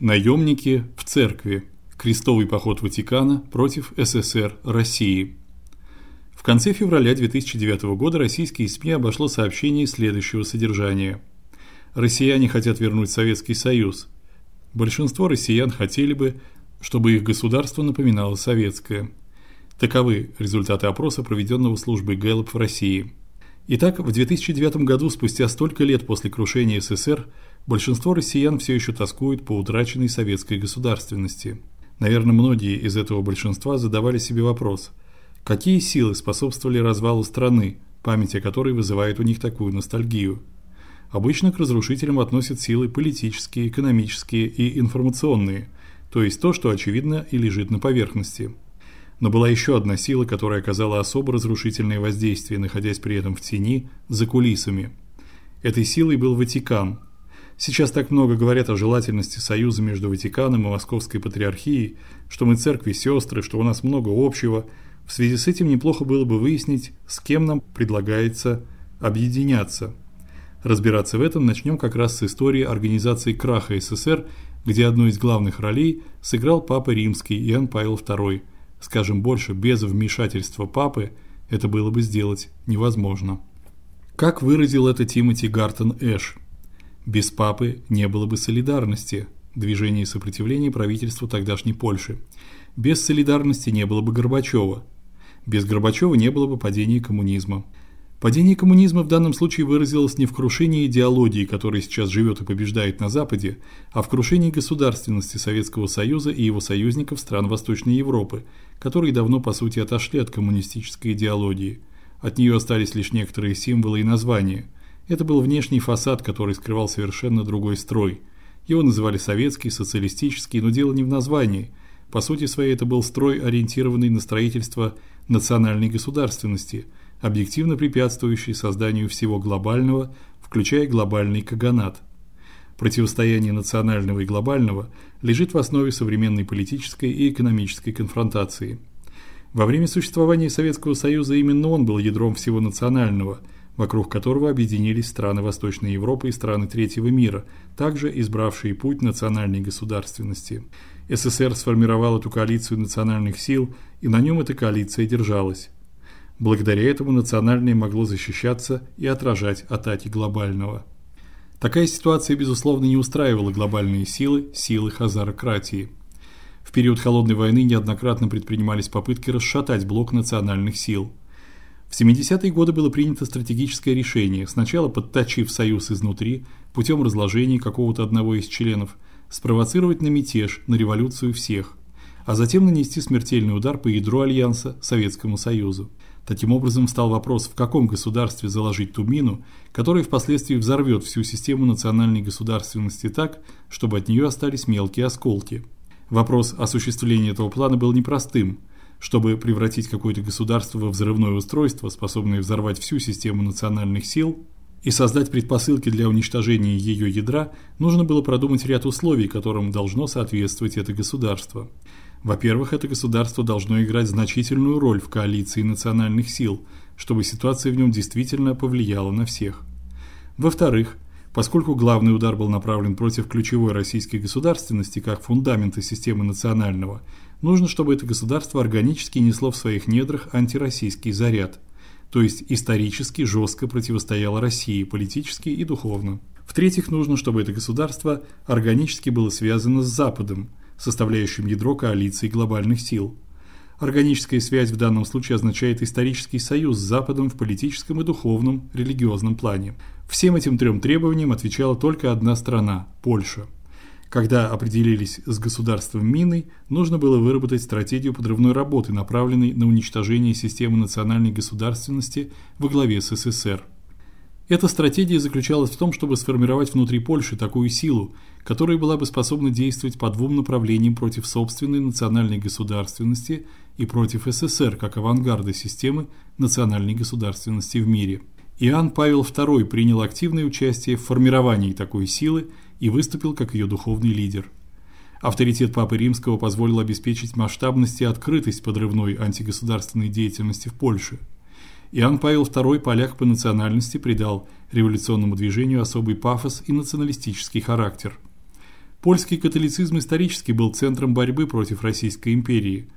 Наемники в церкви. Крестовый поход Ватикана против СССР России. В конце февраля 2009 года российские СМИ обошло сообщение следующего содержания: Россияне хотят вернуть Советский Союз. Большинство россиян хотели бы, чтобы их государство напоминало советское. Таковы результаты опроса, проведенного службой Gallup в России. Итак, в 2009 году, спустя столько лет после крушения СССР, Большинство россиян все еще тоскуют по утраченной советской государственности. Наверное, многие из этого большинства задавали себе вопрос: какие силы способствовали развалу страны, память о которой вызывает у них такую ностальгию? Обычно к разрушителям относят силы политические, экономические и информационные, то есть то, что очевидно и лежит на поверхности. Но была еще одна сила, которая оказала особо разрушительное воздействие, находясь при этом в тени, за кулисами. Этой силой был Ватикан, Сейчас так много говорят о желательности союза между Ватиканом и Московской патриархией, что мы церкви сестры, что у нас много общего. В связи с этим неплохо было бы выяснить, с кем нам предлагается объединяться. Разбираться в этом начнем как раз с истории организации краха СССР, где одну из главных ролей сыграл папа Римский Иоанн Павел II. Скажем больше, без вмешательства папы это было бы сделать невозможно. Как выразил это Тимоти Гартон Эш – без папы не было бы солидарности, движения сопротивления правительству тогдашней Польши. Без солидарности не было бы Горбачева. Без Горбачева не было бы падения коммунизма. Падение коммунизма в данном случае выразилось не в крушении идеологии, которая сейчас живет и побеждает на западе, а в крушении государственности Советского Союза и его союзников стран Восточной Европы, которые давно по сути отошли от коммунистической идеологии. От нее остались лишь некоторые символы и названия. Это был внешний фасад, который скрывал совершенно другой строй. Его называли советский, социалистический, но дело не в названии. По сути своей это был строй, ориентированный на строительство национальной государственности, объективно препятствующий созданию всего глобального, включая глобальный каганат. Противостояние национального и глобального лежит в основе современной политической и экономической конфронтации. Во время существования Советского Союза именно он был ядром всего национального – вокруг которого объединились страны Восточной Европы и страны третьего мира, также избравшие путь национальной государственности. СССР сформировал эту коалицию национальных сил, и на нем эта коалиция держалась. Благодаря этому национальное могло защищаться и отражать атаки глобального. Такая ситуация безусловно не устраивала глобальные силы, силы хазарократии. В период холодной войны неоднократно предпринимались попытки расшатать блок национальных сил. В 70-е годы было принято стратегическое решение, сначала подточив союз изнутри путем разложения какого-то одного из членов, спровоцировать на мятеж, на революцию всех, а затем нанести смертельный удар по ядру альянса Советскому Союзу. Таким образом встал вопрос, в каком государстве заложить ту мину, которая впоследствии взорвет всю систему национальной государственности так, чтобы от нее остались мелкие осколки. Вопрос осуществления этого плана был непростым – чтобы превратить какое-то государство во взрывное устройство, способное взорвать всю систему национальных сил и создать предпосылки для уничтожения ее ядра, нужно было продумать ряд условий, которым должно соответствовать это государство. Во-первых, это государство должно играть значительную роль в коалиции национальных сил, чтобы ситуация в нем действительно повлияла на всех. Во-вторых, Поскольку главный удар был направлен против ключевой российской государственности как фундамента системы национального, нужно, чтобы это государство органически несло в своих недрах антироссийский заряд, то есть исторически жестко противостояло России политически и духовно. В-третьих, нужно, чтобы это государство органически было связано с Западом, составляющим ядро коалиции глобальных сил. Органическая связь в данном случае означает исторический союз с Западом в политическом и духовном, религиозном плане. Всем этим трем требованиям отвечала только одна страна Польша. Когда определились с государством Миной, нужно было выработать стратегию подрывной работы, направленной на уничтожение системы национальной государственности во главе с СССР. Эта стратегия заключалась в том, чтобы сформировать внутри Польши такую силу, которая была бы способна действовать по двум направлениям против собственной национальной государственности и против СССР как авангарда системы национальной государственности в мире. Иоанн Павел II принял активное участие в формировании такой силы и выступил как ее духовный лидер. Авторитет Папы Римского позволил обеспечить масштабность и открытость подрывной антигосударственной деятельности в Польше – Иоанн Павел II, поляк по национальности, придал революционному движению особый пафос и националистический характер. Польский католицизм исторически был центром борьбы против Российской империи,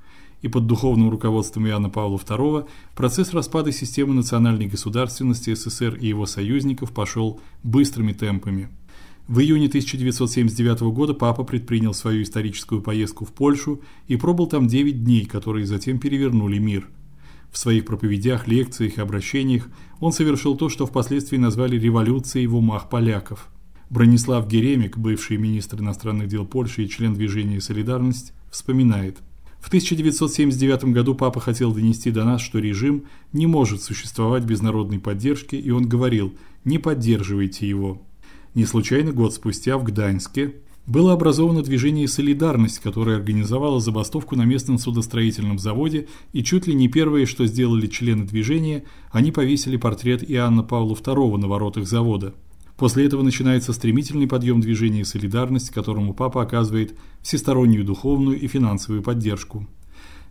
и под духовным руководством Иоанна Павла II процесс распада системы национальной государственности СССР и его союзников пошел быстрыми темпами. В июне 1979 года папа предпринял свою историческую поездку в Польшу и пробыл там 9 дней, которые затем перевернули мир. В своих проповедях, лекциях и обращениях он совершил то, что впоследствии назвали революцией в умах поляков. Бронислав Геремик, бывший министр иностранных дел Польши и член движения Солидарность, вспоминает: в 1979 году папа хотел донести до нас, что режим не может существовать без народной поддержки, и он говорил: "Не поддерживайте его". Не случайно год спустя в Гданьске было образовано движение Солидарность, которое организовало забастовку на местном судостроительном заводе, и чуть ли не первое, что сделали члены движения, они повесили портрет Иоанна Павла II на воротах завода. После этого начинается стремительный подъем движения Солидарность, которому папа оказывает всестороннюю духовную и финансовую поддержку.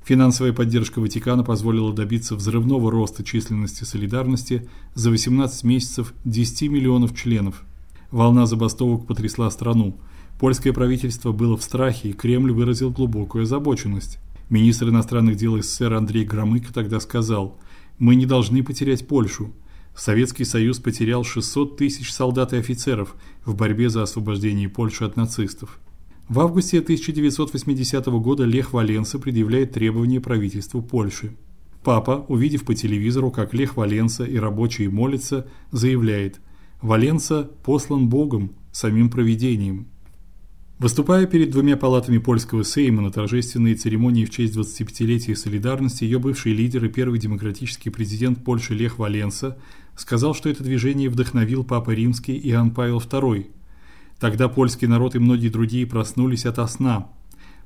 Финансовая поддержка Ватикана позволила добиться взрывного роста численности Солидарности за 18 месяцев 10 миллионов членов. Волна забастовок потрясла страну. Польское правительство было в страхе, и Кремль выразил глубокую озабоченность. Министр иностранных дел СССР Андрей Громыко тогда сказал: "Мы не должны потерять Польшу. Советский Союз потерял 600 тысяч солдат и офицеров в борьбе за освобождение Польши от нацистов". В августе 1980 года Лех Валенса предъявляет требования правительству Польши. Папа, увидев по телевизору, как Лех Валенса и рабочие молятся, заявляет: Валенса послан Богом, самим провидением. Выступая перед двумя палатами польского сейма на торжественной церемонии в честь 25-летия солидарности, ее бывший лидер и первый демократический президент Польши Лех Валенса сказал, что это движение вдохновил папа Римский Иоанн Павел II. Тогда польский народ и многие другие проснулись ото сна.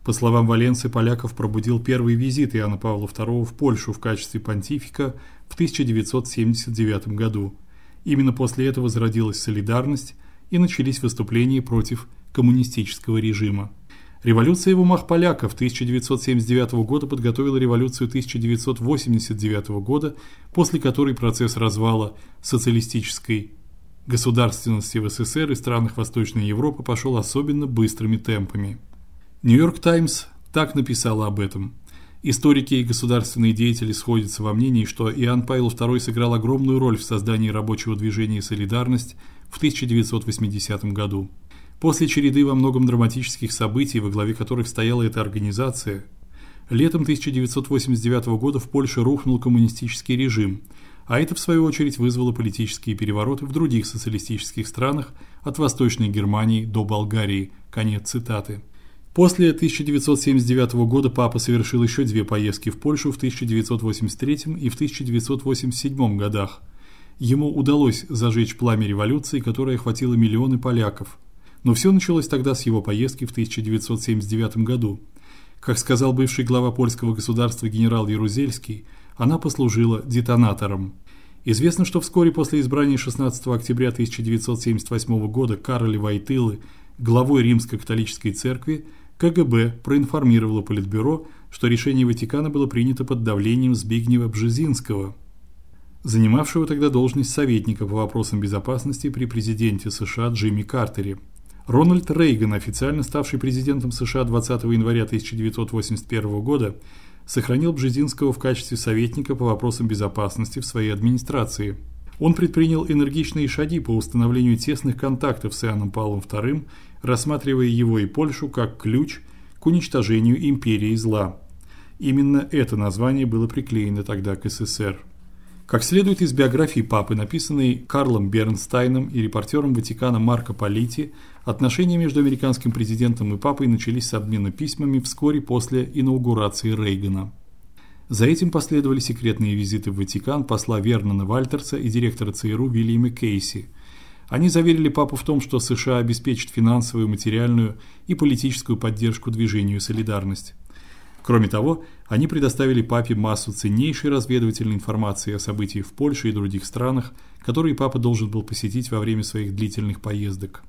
По словам Валенсы, поляков пробудил первый визит Иоанна Павла II в Польшу в качестве понтифика в 1979 году. Именно после этого зародилась солидарность и начались выступления против коммунистического режима. Революция в умах поляков 1979 года подготовила революцию 1989 года, после которой процесс развала социалистической государственности в СССР и странах Восточной Европы пошел особенно быстрыми темпами. Нью-Йорк Таймс так написала об этом. Историки и государственные деятели сходятся во мнении, что Иоанн Павел II сыграл огромную роль в создании рабочего движения Солидарность в 1980 году. После череды во многом драматических событий, во главе которых стояла эта организация, летом 1989 года в Польше рухнул коммунистический режим, а это в свою очередь вызвало политические перевороты в других социалистических странах от Восточной Германии до Болгарии. Конец цитаты. После 1979 года папа совершил еще две поездки в Польшу в 1983 и в 1987 годах. Ему удалось зажечь пламя революции, которая охватила миллионы поляков. Но все началось тогда с его поездки в 1979 году. Как сказал бывший глава польского государства генерал Ярузельский, она послужила детонатором. Известно, что вскоре после избрания 16 октября 1978 года Кароля Войтылы главой Римско-католической церкви КГБ проинформировало Политбюро, что решение Ватикана было принято под давлением Збигнева Бжезинского, занимавшего тогда должность советника по вопросам безопасности при президенте США Джимми Картере. Рональд Рейган, официально ставший президентом США 20 января 1981 года, сохранил Бжезинского в качестве советника по вопросам безопасности в своей администрации. Он предпринял энергичные шаги по установлению тесных контактов с Иоанном Павлом II рассматривая его и Польшу как ключ к уничтожению империи зла. Именно это название было приклеено тогда к СССР. Как следует из биографии папы, написанной Карлом Бернстайном и репортером Ватикана Марко Полити, отношения между американским президентом и папой начались с обмена письмами вскоре после инаугурации Рейгана. За этим последовали секретные визиты в Ватикан посла Вернона Вальтерса и директора ЦРУ Вильяма Кейси – они заверили папу в том, что США обеспечат финансовую, материальную и политическую поддержку движению Солидарность. Кроме того, они предоставили папе массу ценнейшей разведывательной информации о событиях в Польше и других странах, которые папа должен был посетить во время своих длительных поездок.